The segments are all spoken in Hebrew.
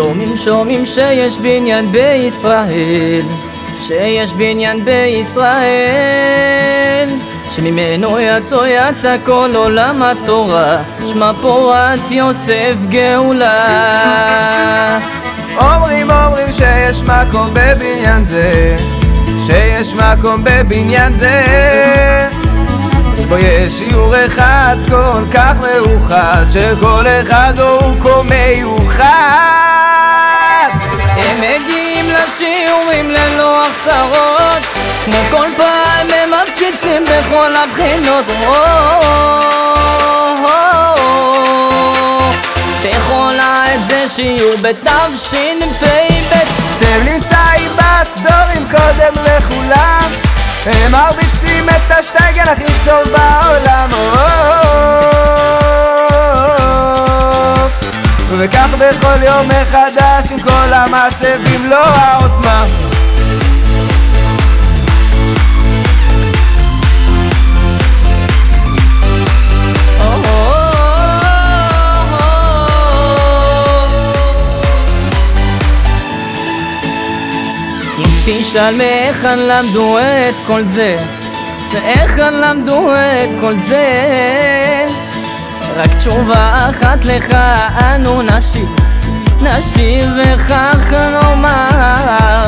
שומעים שומעים שיש בניין בישראל שיש בניין בישראל שממנו יצא יצא כל עולם התורה שמע פורת יוסף גאולה. אומרים אומרים שיש מקום בבניין זה שיש מקום בבניין זה בו יש שיעור אחד כל כך מאוחד שכל אחד הוא כה מיוחד החסרות כמו כל פעם הם מפציצים בכל הבחינות. בכל העת זה שיעור בתשפ"ב אתם נמצאים בסדורים קודם לכולם. הם מרביצים את השטייגן הכי טוב בעולם. וכך בכל יום מחדש עם כל המצבים לא העוצמה תשאל מהיכן למדו את כל זה. מהיכן למדו את כל זה. רק תשובה אחת לך אנו נשיב נשיב וכך נאמר.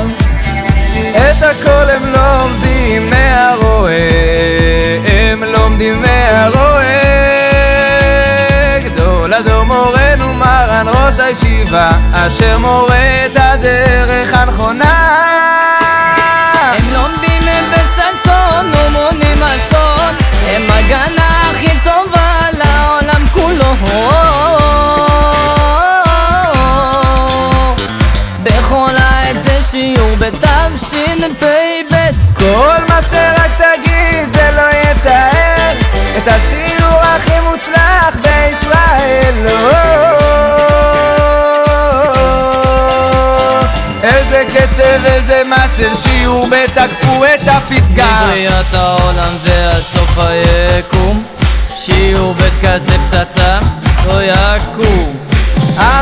את הכל הם לומדים מהרועה הם לומדים מהרועה. גדול הדור מורנו מרן ראש הישיבה אשר מורה את הדרך הנכונה שיעור בתשפ"ב כל מה שרק תגיד זה לא יתאר את השיעור הכי מוצלח בישראל. לא. איזה קצב, איזה מצב, שיעור בתקפו את הפסגה. מבריאת העולם ועד סוף היקום. שיעור בית כזה פצצה לא יקום.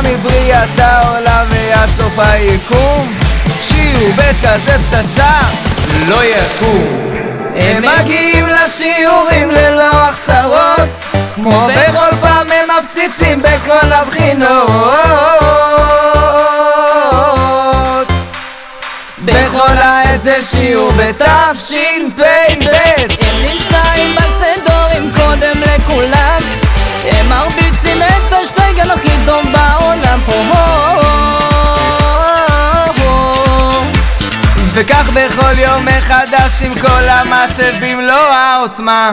מבריאת העולם ועד סוף היקום שיעור בית כזה פצצה לא יקום. הם מגיעים לשיעורים ללא החסרות כמו בכל פעם הם מפציצים בכל הבחינות. בכל העת זה שיעור בתשפ"ב. הם נמצאים בסדורים וכך בכל יום מחדש עם כל המצבים לא העוצמה